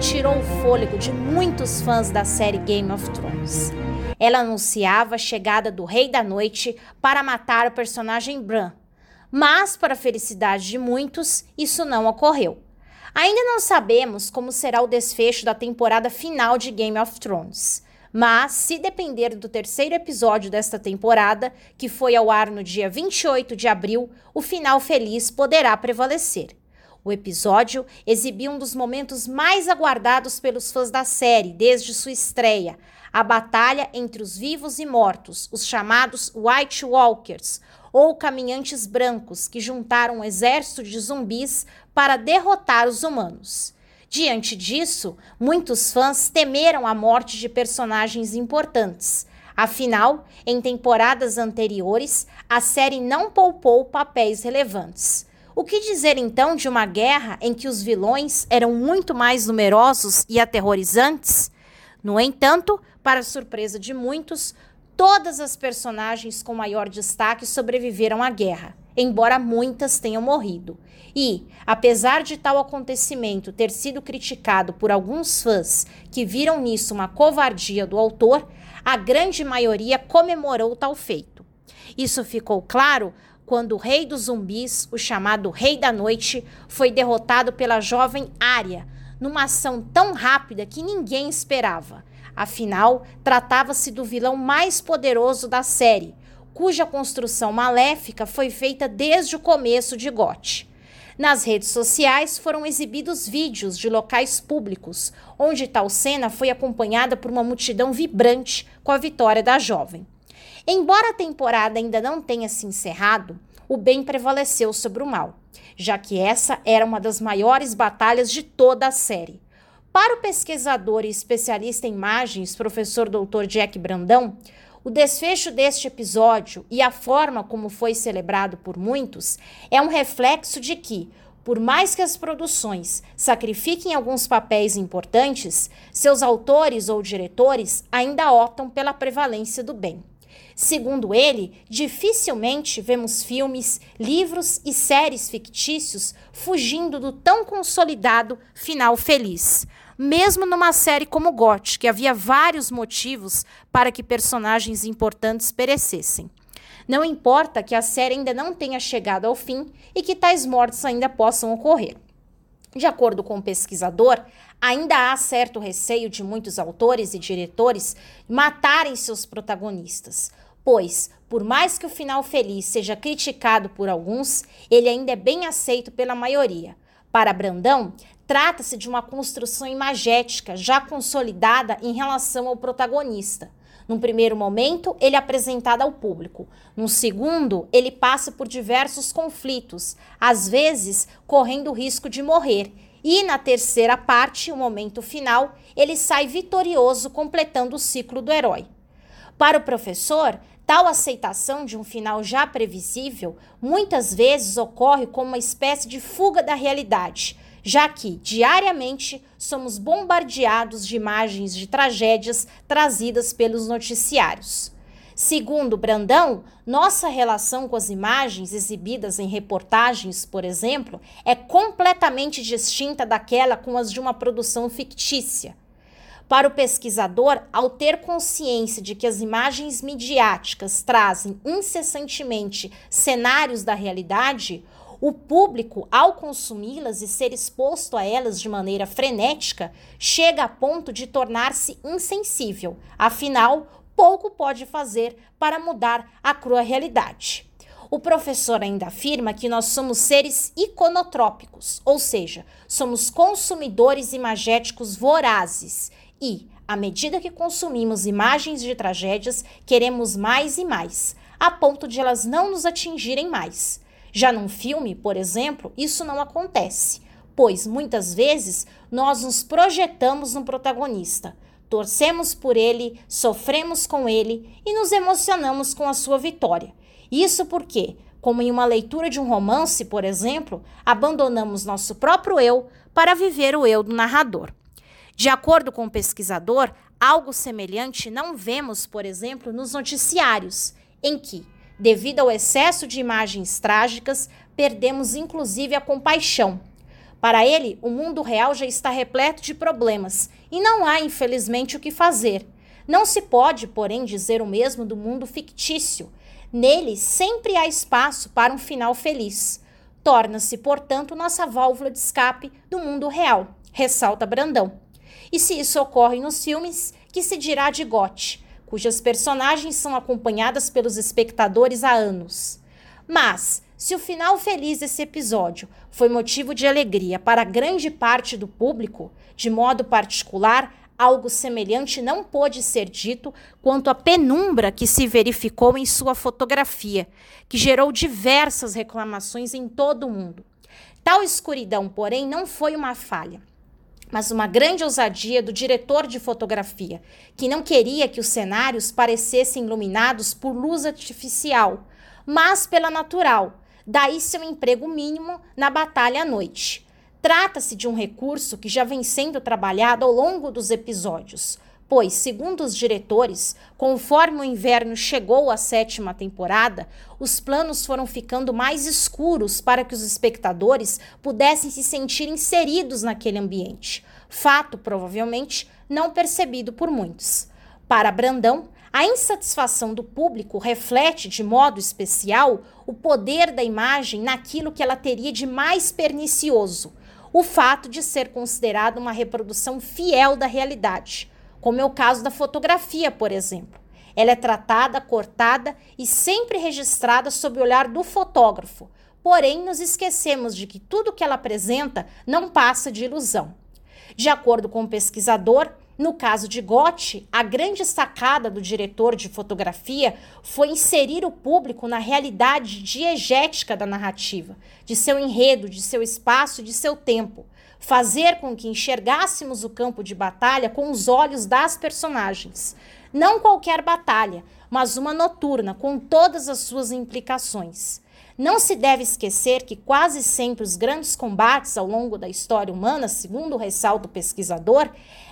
tirou o fôlego de muitos fãs da série Game of Thrones. Ela anunciava a chegada do Rei da Noite para matar o personagem Bran, mas, para a felicidade de muitos, isso não ocorreu. Ainda não sabemos como será o desfecho da temporada final de Game of Thrones. Mas, se depender do terceiro episódio desta temporada, que foi ao ar no dia 28 de abril, o final feliz poderá prevalecer. O episódio exibiu um dos momentos mais aguardados pelos fãs da série desde sua estreia, a batalha entre os vivos e mortos, os chamados White Walkers, ou caminhantes brancos, que juntaram um exército de zumbis para derrotar os humanos. Diante disso, muitos fãs temeram a morte de personagens importantes. Afinal, em temporadas anteriores, a série não poupou papéis relevantes. O que dizer então de uma guerra em que os vilões eram muito mais numerosos e aterrorizantes? No entanto, para surpresa de muitos, todas as personagens com maior destaque sobreviveram à guerra embora muitas tenham morrido. E, apesar de tal acontecimento ter sido criticado por alguns fãs que viram nisso uma covardia do autor, a grande maioria comemorou tal feito. Isso ficou claro quando o rei dos zumbis, o chamado Rei da Noite, foi derrotado pela jovem Arya, numa ação tão rápida que ninguém esperava. Afinal, tratava-se do vilão mais poderoso da série, cuja construção maléfica foi feita desde o começo de GOT. Nas redes sociais foram exibidos vídeos de locais públicos, onde tal cena foi acompanhada por uma multidão vibrante com a vitória da jovem. Embora a temporada ainda não tenha se encerrado, o bem prevaleceu sobre o mal, já que essa era uma das maiores batalhas de toda a série. Para o pesquisador e especialista em imagens, professor Dr. Jack Brandão, o desfecho deste episódio e a forma como foi celebrado por muitos é um reflexo de que, por mais que as produções sacrifiquem alguns papéis importantes, seus autores ou diretores ainda optam pela prevalência do bem. Segundo ele, dificilmente vemos filmes, livros e séries fictícios fugindo do tão consolidado final feliz mesmo numa série como GOT, que havia vários motivos para que personagens importantes perecessem. Não importa que a série ainda não tenha chegado ao fim e que tais mortes ainda possam ocorrer. De acordo com o pesquisador, ainda há certo receio de muitos autores e diretores matarem seus protagonistas, pois, por mais que o final feliz seja criticado por alguns, ele ainda é bem aceito pela maioria. Para Brandão, trata-se de uma construção imagética já consolidada em relação ao protagonista. Num primeiro momento, ele é apresentado ao público. Num segundo, ele passa por diversos conflitos, às vezes correndo o risco de morrer. E na terceira parte, o momento final, ele sai vitorioso, completando o ciclo do herói. Para o professor, Tal aceitação de um final já previsível muitas vezes ocorre como uma espécie de fuga da realidade, já que diariamente somos bombardeados de imagens de tragédias trazidas pelos noticiários. Segundo Brandão, nossa relação com as imagens exibidas em reportagens, por exemplo, é completamente distinta daquela com as de uma produção fictícia. Para o pesquisador, ao ter consciência de que as imagens midiáticas trazem incessantemente cenários da realidade, o público, ao consumi-las e ser exposto a elas de maneira frenética, chega a ponto de tornar-se insensível. Afinal, pouco pode fazer para mudar a crua realidade. O professor ainda afirma que nós somos seres iconotrópicos, ou seja, somos consumidores imagéticos vorazes e, à medida que consumimos imagens de tragédias, queremos mais e mais, a ponto de elas não nos atingirem mais. Já num filme, por exemplo, isso não acontece, pois muitas vezes nós nos projetamos no protagonista, torcemos por ele, sofremos com ele e nos emocionamos com a sua vitória. Isso porque, como em uma leitura de um romance, por exemplo, abandonamos nosso próprio eu para viver o eu do narrador. De acordo com o pesquisador, algo semelhante não vemos, por exemplo, nos noticiários, em que, devido ao excesso de imagens trágicas, perdemos inclusive a compaixão. Para ele, o mundo real já está repleto de problemas e não há, infelizmente, o que fazer. Não se pode, porém, dizer o mesmo do mundo fictício. Nele sempre há espaço para um final feliz. Torna-se, portanto, nossa válvula de escape do mundo real, ressalta Brandão. E se isso ocorre nos filmes, que se dirá de Gotti, cujas personagens são acompanhadas pelos espectadores há anos. Mas, se o final feliz desse episódio foi motivo de alegria para grande parte do público, de modo particular, algo semelhante não pôde ser dito quanto à penumbra que se verificou em sua fotografia, que gerou diversas reclamações em todo o mundo. Tal escuridão, porém, não foi uma falha, mas uma grande ousadia do diretor de fotografia, que não queria que os cenários parecessem iluminados por luz artificial, mas pela natural daí seu emprego mínimo na batalha à noite. Trata-se de um recurso que já vem sendo trabalhado ao longo dos episódios, pois, segundo os diretores, conforme o inverno chegou à sétima temporada, os planos foram ficando mais escuros para que os espectadores pudessem se sentir inseridos naquele ambiente, fato provavelmente não percebido por muitos. Para Brandão, a insatisfação do público reflete de modo especial o poder da imagem naquilo que ela teria de mais pernicioso, o fato de ser considerada uma reprodução fiel da realidade, como é o caso da fotografia, por exemplo. Ela é tratada, cortada e sempre registrada sob o olhar do fotógrafo, porém nos esquecemos de que tudo que ela apresenta não passa de ilusão. De acordo com o pesquisador, no caso de Gotti, a grande sacada do diretor de fotografia foi inserir o público na realidade diegética da narrativa, de seu enredo, de seu espaço de seu tempo. Fazer com que enxergássemos o campo de batalha com os olhos das personagens. Não qualquer batalha, mas uma noturna, com todas as suas implicações. Não se deve esquecer que quase sempre os grandes combates ao longo da história humana, segundo ressalta o pesquisador,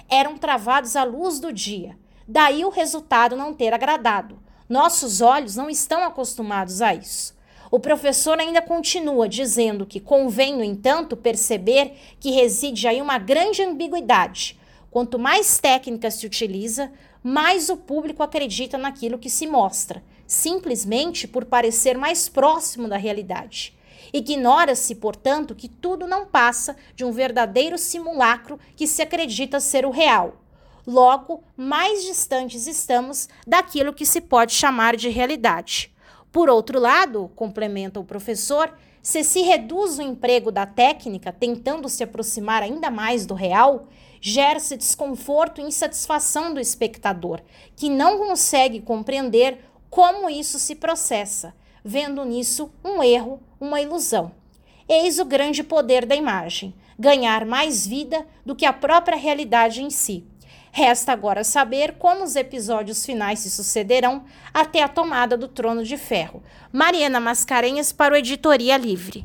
eram travados à luz do dia. Daí o resultado não ter agradado. Nossos olhos não estão acostumados a isso. O professor ainda continua dizendo que convém, no entanto, perceber que reside aí uma grande ambiguidade. Quanto mais técnica se utiliza, mais o público acredita naquilo que se mostra simplesmente por parecer mais próximo da realidade. Ignora-se, portanto, que tudo não passa de um verdadeiro simulacro que se acredita ser o real. Logo, mais distantes estamos daquilo que se pode chamar de realidade. Por outro lado, complementa o professor, se se reduz o emprego da técnica tentando se aproximar ainda mais do real, gera-se desconforto e insatisfação do espectador, que não consegue compreender como isso se processa, vendo nisso um erro, uma ilusão. Eis o grande poder da imagem: ganhar mais vida do que a própria realidade em si. Resta agora saber como os episódios finais se sucederão até a tomada do trono de ferro. Mariana Mascarenhas para o Editoria Livre.